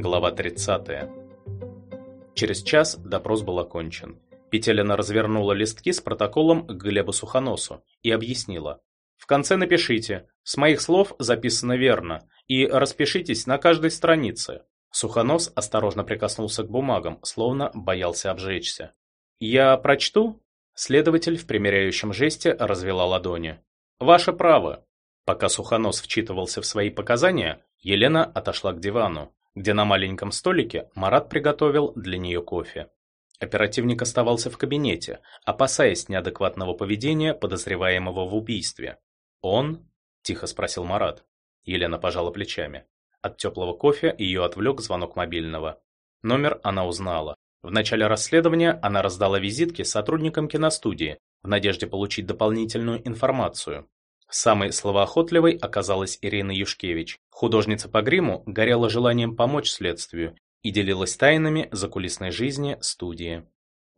Глава 30. Через час допрос был окончен. Петелина развернула листки с протоколом к Глебу Сухоносу и объяснила. В конце напишите, с моих слов записано верно, и распишитесь на каждой странице. Сухонос осторожно прикоснулся к бумагам, словно боялся обжечься. «Я прочту?» Следователь в примиряющем жесте развела ладони. «Ваше право». Пока Сухонос вчитывался в свои показания, Елена отошла к дивану, где на маленьком столике Марат приготовил для нее кофе. Оперативник оставался в кабинете, опасаясь неадекватного поведения подозреваемого в убийстве. «Он?» – тихо спросил Марат. Елена пожала плечами. От теплого кофе ее отвлек звонок мобильного. Номер она узнала. В начале расследования она раздала визитки сотрудникам киностудии в надежде получить дополнительную информацию. Самой словоохотливой оказалась Ирина Юшкевич. Художница по гриму горела желанием помочь следствию и делилась тайнами закулисной жизни студии.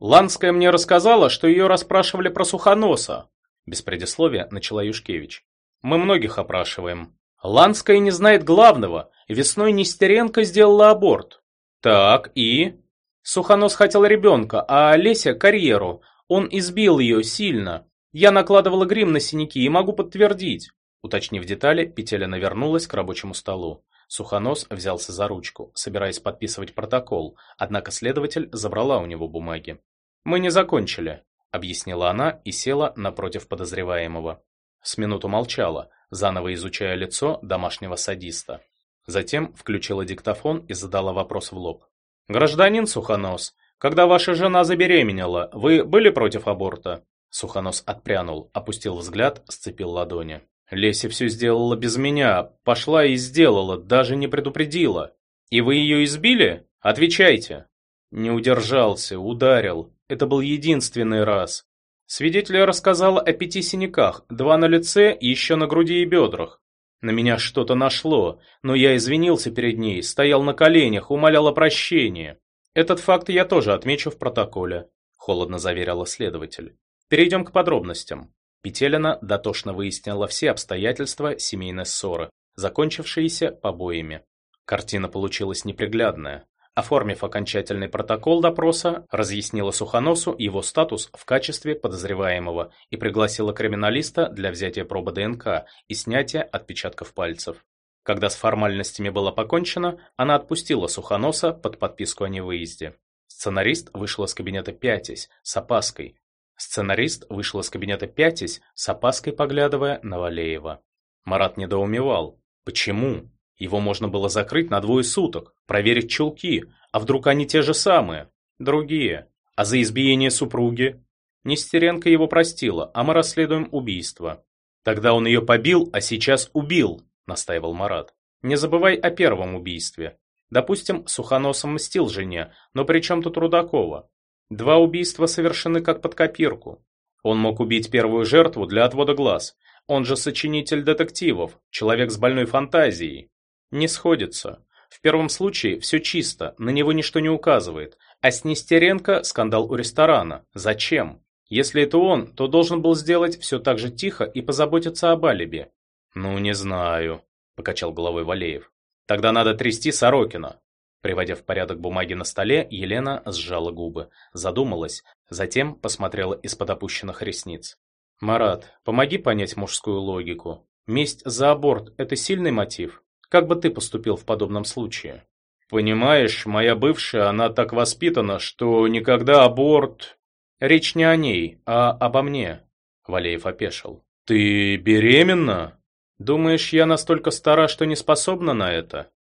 «Ланская мне рассказала, что ее расспрашивали про Сухоноса», без предисловия начала Юшкевич. «Мы многих опрашиваем. Ланская не знает главного. Весной Нестеренко сделала аборт». «Так, и?» Сухонос хотел ребенка, а Олеся – карьеру. Он избил ее сильно. Я накладывала грим на синяки и могу подтвердить. Уточнив детали, Петелина вернулась к рабочему столу. Сухонос взялся за ручку, собираясь подписывать протокол, однако следователь забрала у него бумаги. «Мы не закончили», — объяснила она и села напротив подозреваемого. С минуту молчала, заново изучая лицо домашнего садиста. Затем включила диктофон и задала вопрос в лоб. «Гражданин Сухонос, когда ваша жена забеременела, вы были против аборта?» Сухонос отпрянул, опустил взгляд, сцепил ладони. Леся все сделала без меня, пошла и сделала, даже не предупредила. И вы ее избили? Отвечайте. Не удержался, ударил. Это был единственный раз. Свидетель рассказала о пяти синяках, два на лице и еще на груди и бедрах. На меня что-то нашло, но я извинился перед ней, стоял на коленях, умолял о прощении. Этот факт я тоже отмечу в протоколе, холодно заверила следователь. Перейдем к подробностям. Петелина дотошно выяснила все обстоятельства семейной ссоры, закончившиеся побоями. Картина получилась неприглядная. Оформив окончательный протокол допроса, разъяснила Сухоносу его статус в качестве подозреваемого и пригласила криминалиста для взятия пробы ДНК и снятия отпечатков пальцев. Когда с формальностями было покончено, она отпустила Сухоноса под подписку о невыезде. Сценарист вышел из кабинета пятясь, с опаской, Сценарист вышел из кабинета пятясь, с опаской поглядывая на Валеева. Марат недоумевал. Почему? Его можно было закрыть на двое суток, проверить чулки, а вдруг они те же самые? Другие. А за избиение супруги? Нестеренко его простила, а мы расследуем убийство. Тогда он ее побил, а сейчас убил, настаивал Марат. Не забывай о первом убийстве. Допустим, Сухоносом мстил жене, но при чем тут Рудакова? Два убийства совершены как под копирку. Он мог убить первую жертву для отвода глаз. Он же сочинитель детективов, человек с больной фантазией. Не сходится. В первом случае все чисто, на него ничто не указывает. А с Нестеренко скандал у ресторана. Зачем? Если это он, то должен был сделать все так же тихо и позаботиться об алиби. «Ну, не знаю», – покачал головой Валеев. «Тогда надо трясти Сорокина. Приводя в порядок бумаги на столе, Елена сжала губы, задумалась, затем посмотрела из-под опущенных ресниц. «Марат, помоги понять мужскую логику. Месть за аборт – это сильный мотив? Как бы ты поступил в подобном случае?» «Понимаешь, моя бывшая, она так воспитана, что никогда аборт...» «Речь не о ней, а обо мне», – Валеев опешил. «Ты беременна?» «Думаешь, я настолько стара, что не способна на это?»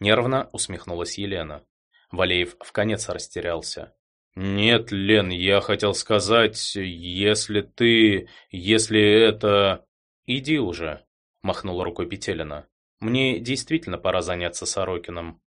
Нервно усмехнулась Елена. Валеев вконец растерялся. «Нет, Лен, я хотел сказать, если ты... если это...» «Иди уже», — махнула рукой Петелина. «Мне действительно пора заняться Сорокином».